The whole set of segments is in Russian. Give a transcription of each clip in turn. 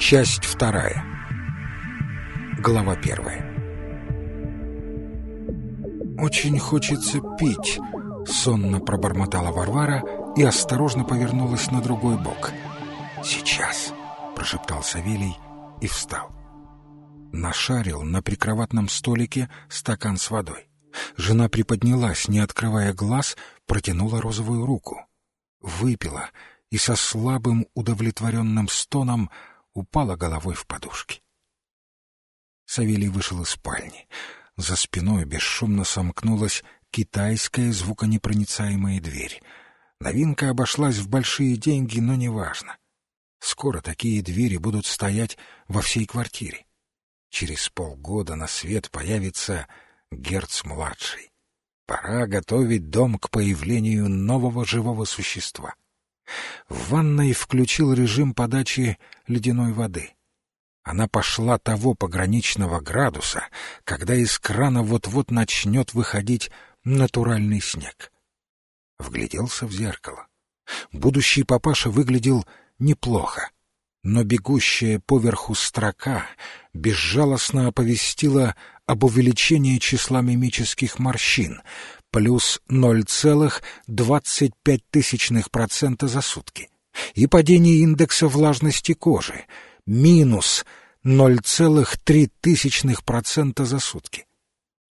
Часть вторая. Глава первая. «Очень хочется пить», — сонно пробормотала Варвара и осторожно повернулась на другой бок. «Сейчас», — прошептал Савелий и встал. Нашарил на прикроватном столике стакан с водой. Жена приподнялась, не открывая глаз, протянула розовую руку. Выпила и со слабым удовлетворенным стоном упала головой в подушки. Савелий вышел из спальни. За спиной бесшумно сомкнулась китайская звуконепроницаемая дверь. Новинка обошлась в большие деньги, но неважно. Скоро такие двери будут стоять во всей квартире. Через полгода на свет появится Герц-младший. Пора готовить дом к появлению нового живого существа. В ванной включил режим подачи ледяной воды. Она пошла того пограничного градуса, когда из крана вот-вот начнет выходить натуральный снег. Вгляделся в зеркало. Будущий папаша выглядел неплохо, но бегущая поверху строка безжалостно оповестила об увеличении числа мимических морщин, плюс 0,25% за сутки, и падение индекса влажности кожи, минус 0,03% за сутки.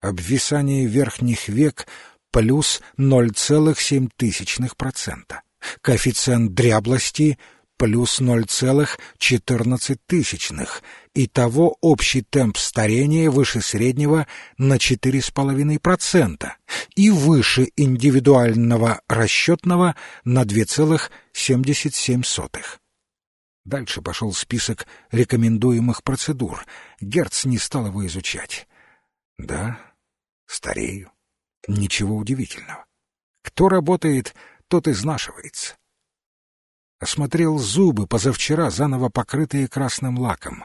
Обвисание верхних век плюс 0,7%. Коэффициент дряблости плюс 0,14. Итого общий темп старения выше среднего на 4,5% и выше индивидуального расчетного на 2,77. Дальше пошел список рекомендуемых процедур. Герц не стал его изучать. Да, старею. Ничего удивительного. Кто работает, тот изнашивается осмотрел зубы, позавчера заново покрытые красным лаком,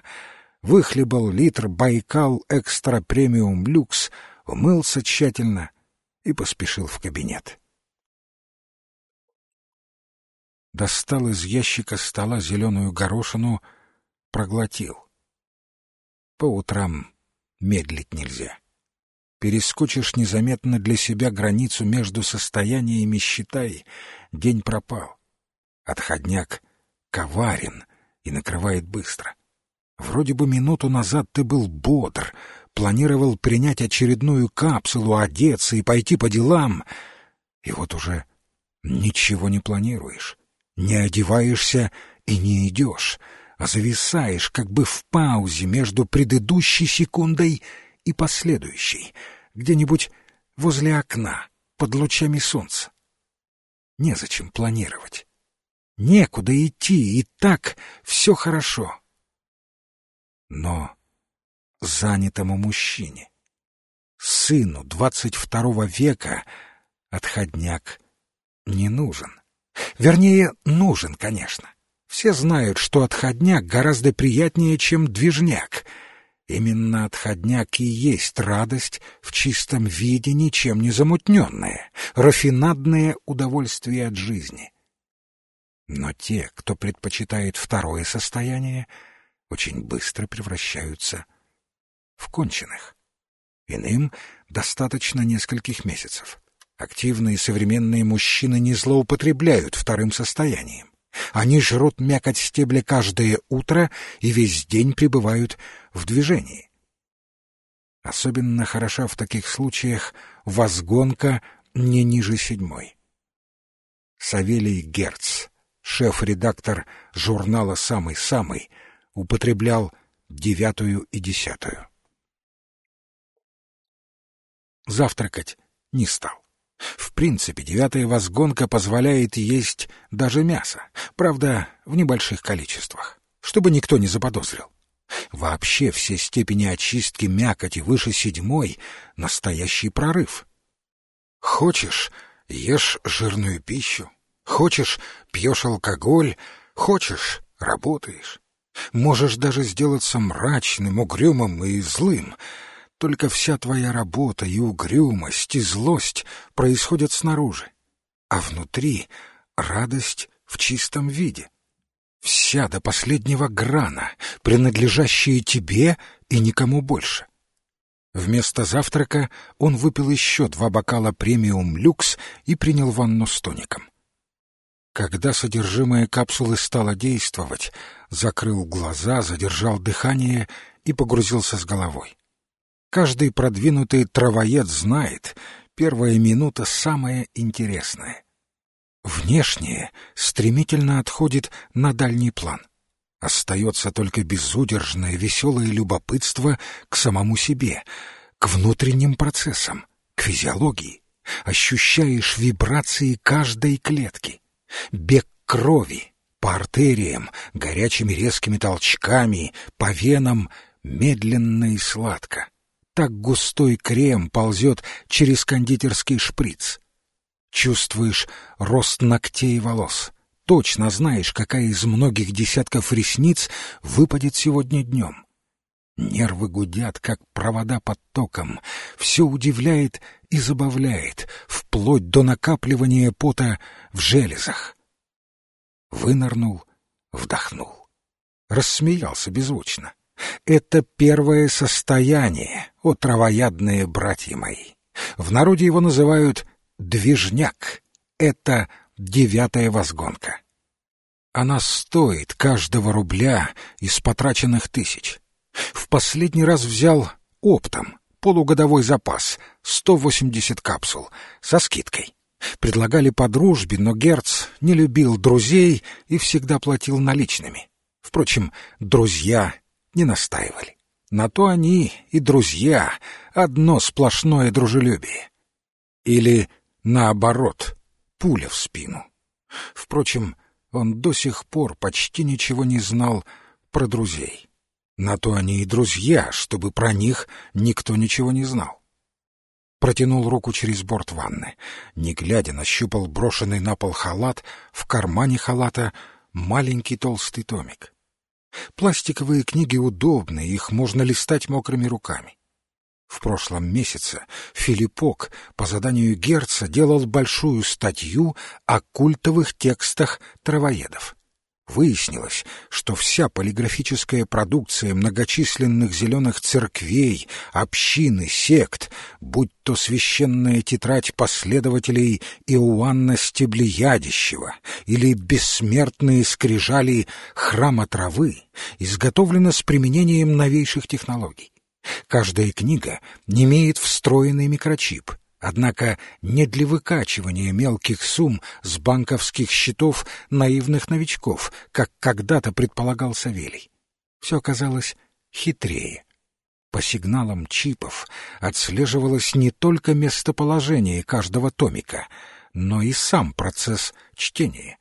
выхлебал литр «Байкал Экстра Премиум Люкс», умылся тщательно и поспешил в кабинет. Достал из ящика стола зеленую горошину, проглотил. По утрам медлить нельзя. Перескочишь незаметно для себя границу между состояниями, считай, день пропал. Отходняк коварен и накрывает быстро. Вроде бы минуту назад ты был бодр, планировал принять очередную капсулу, одеться и пойти по делам. И вот уже ничего не планируешь, не одеваешься и не идешь, а зависаешь как бы в паузе между предыдущей секундой и последующей, где-нибудь возле окна, под лучами солнца. Незачем планировать. Некуда идти, и так все хорошо. Но занятому мужчине, сыну двадцать второго века, отходняк не нужен. Вернее, нужен, конечно. Все знают, что отходняк гораздо приятнее, чем движняк. Именно отходняк и есть радость в чистом виде, ничем не замутненное, рафинадное удовольствие от жизни. Но те, кто предпочитает второе состояние, очень быстро превращаются в конченых. Иным достаточно нескольких месяцев. Активные современные мужчины не злоупотребляют вторым состоянием. Они жрут мякоть стебля каждое утро и весь день пребывают в движении. Особенно хороша в таких случаях возгонка не ниже седьмой. Савелий Герц шеф-редактор журнала «Самый-самый», употреблял девятую и десятую. Завтракать не стал. В принципе, девятая возгонка позволяет есть даже мясо, правда, в небольших количествах, чтобы никто не заподозрил. Вообще все степени очистки мякоти выше седьмой — настоящий прорыв. Хочешь — ешь жирную пищу, Хочешь — пьешь алкоголь, хочешь — работаешь. Можешь даже сделаться мрачным, угрюмым и злым. Только вся твоя работа и угрюмость, и злость происходят снаружи. А внутри — радость в чистом виде. Вся до последнего грана, принадлежащая тебе и никому больше. Вместо завтрака он выпил еще два бокала премиум люкс и принял ванну с тоником. Когда содержимое капсулы стало действовать, закрыл глаза, задержал дыхание и погрузился с головой. Каждый продвинутый травоед знает, первая минута самая интересная. Внешнее стремительно отходит на дальний план. Остается только безудержное веселое любопытство к самому себе, к внутренним процессам, к физиологии. Ощущаешь вибрации каждой клетки, бег крови по артериям, горячими резкими толчками, по венам, медленно и сладко. Так густой крем ползет через кондитерский шприц. Чувствуешь рост ногтей и волос. Точно знаешь, какая из многих десятков ресниц выпадет сегодня днем. Нервы гудят, как провода под током. Все удивляет и забавляет, вплоть до накапливания пота в железах. Вынырнул, вдохнул. Рассмеялся беззвучно. Это первое состояние, о травоядные братья мои. В народе его называют «движняк». Это девятая возгонка. Она стоит каждого рубля из потраченных тысяч. В последний раз взял оптом полугодовой запас, 180 капсул, со скидкой. Предлагали по дружбе, но Герц не любил друзей и всегда платил наличными. Впрочем, друзья не настаивали. На то они и друзья, одно сплошное дружелюбие. Или, наоборот, пуля в спину. Впрочем, он до сих пор почти ничего не знал про друзей. На то они и друзья, чтобы про них никто ничего не знал. Протянул руку через борт ванны. Не глядя, нащупал брошенный на пол халат, в кармане халата маленький толстый томик. Пластиковые книги удобны, их можно листать мокрыми руками. В прошлом месяце Филиппок по заданию Герца делал большую статью о культовых текстах травоедов. Выяснилось, что вся полиграфическая продукция многочисленных зеленых церквей, общин и сект, будь то священная тетрадь последователей Иоанна Стеблеядищева или бессмертные скрижали храма травы, изготовлена с применением новейших технологий. Каждая книга имеет встроенный микрочип — Однако не для выкачивания мелких сумм с банковских счетов наивных новичков, как когда-то предполагал Савелий. Все оказалось хитрее. По сигналам чипов отслеживалось не только местоположение каждого томика, но и сам процесс чтения.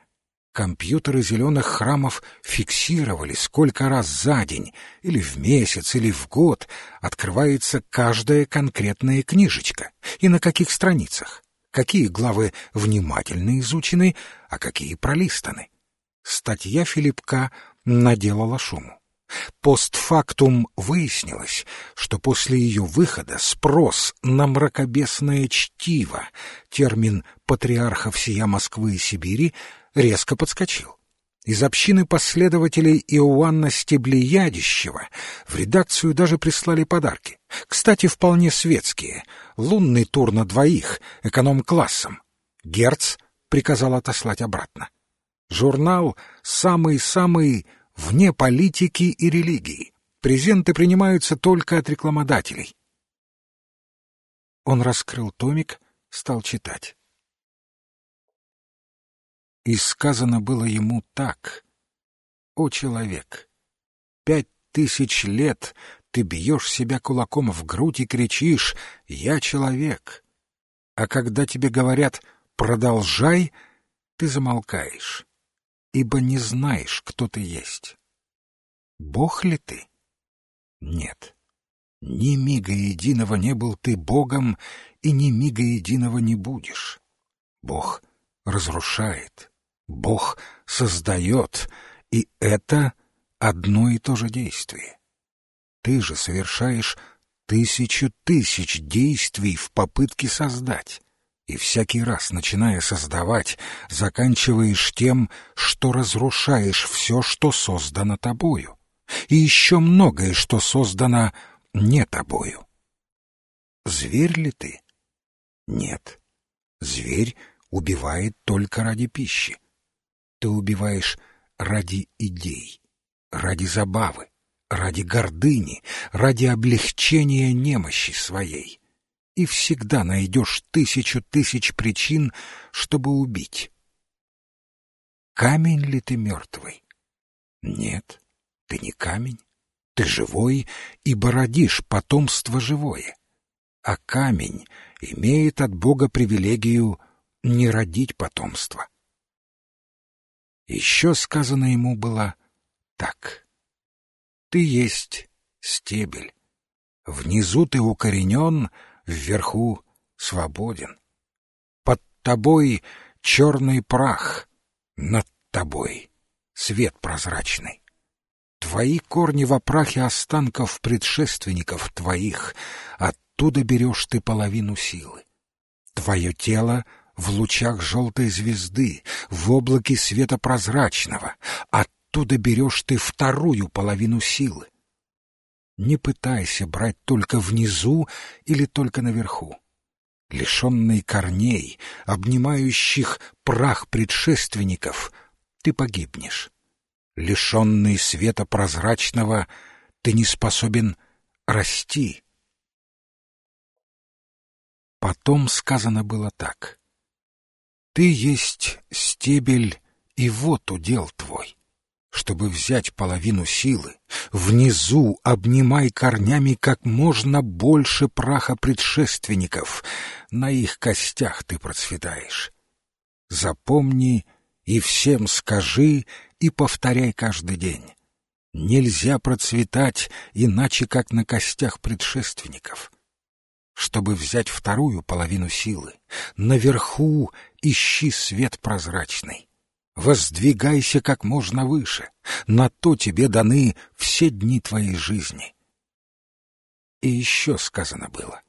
Компьютеры зеленых храмов фиксировали, сколько раз за день, или в месяц, или в год открывается каждая конкретная книжечка, и на каких страницах, какие главы внимательно изучены, а какие пролистаны. Статья Филипка наделала шуму. Постфактум выяснилось, что после ее выхода спрос на мракобесное чтиво, термин патриарха всея Москвы и Сибири, резко подскочил. Из общины последователей Иоанна Стеблеядищева в редакцию даже прислали подарки. Кстати, вполне светские. Лунный тур на двоих, эконом-классом. Герц приказал отослать обратно. Журнал самый-самый вне политики и религии. Презенты принимаются только от рекламодателей. Он раскрыл томик, стал читать. И сказано было ему так. «О, человек, пять тысяч лет ты бьешь себя кулаком в грудь и кричишь «Я человек». А когда тебе говорят «продолжай», ты замолкаешь, ибо не знаешь, кто ты есть. Бог ли ты? Нет. Ни мига единого не был ты Богом, и ни мига единого не будешь. Бог разрушает, Бог создает, и это одно и то же действие. Ты же совершаешь тысячу тысяч действий в попытке создать. И всякий раз, начиная создавать, заканчиваешь тем, что разрушаешь все, что создано тобою, и еще многое, что создано не тобою. Зверь ли ты? Нет. Зверь убивает только ради пищи. Ты убиваешь ради идей, ради забавы, ради гордыни, ради облегчения немощи своей. И всегда найдешь тысячу тысяч причин, чтобы убить. Камень ли ты мертвый? Нет, ты не камень. Ты живой, ибо родишь потомство живое. А камень имеет от Бога привилегию не родить потомство. Еще сказано ему было так. Ты есть стебель. Внизу ты укоренен, вверху свободен. Под тобой черный прах, над тобой свет прозрачный. Твои корни в опрахе останков предшественников твоих, оттуда берешь ты половину силы. Твое тело в лучах желтой звезды, в облаке света прозрачного, оттуда берешь ты вторую половину силы. Не пытайся брать только внизу или только наверху. Лишенный корней, обнимающих прах предшественников, ты погибнешь лишенный света прозрачного, ты не способен расти. Потом сказано было так. Ты есть стебель, и вот удел твой. Чтобы взять половину силы, внизу обнимай корнями как можно больше праха предшественников. На их костях ты процветаешь. Запомни и всем скажи и повторяй каждый день. Нельзя процветать иначе, как на костях предшественников. Чтобы взять вторую половину силы, наверху ищи свет прозрачный. Воздвигайся как можно выше, на то тебе даны все дни твоей жизни. И еще сказано было.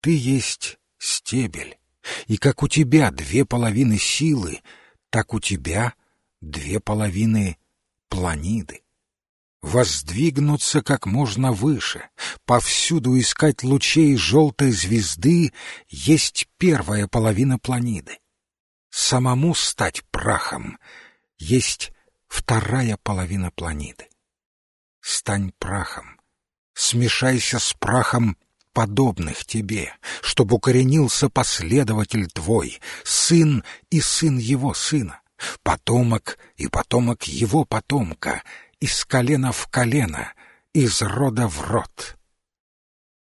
Ты есть стебель, и как у тебя две половины силы — так у тебя две половины планиды. Воздвигнуться как можно выше, повсюду искать лучей желтой звезды есть первая половина планиды. Самому стать прахом есть вторая половина планиды. Стань прахом, смешайся с прахом подобных тебе, чтобы укоренился последователь твой, сын и сын его сына, потомок и потомок его потомка, из колена в колено, из рода в род.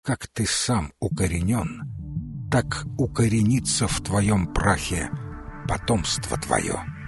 Как ты сам укоренен, так укоренится в твоем прахе потомство твое».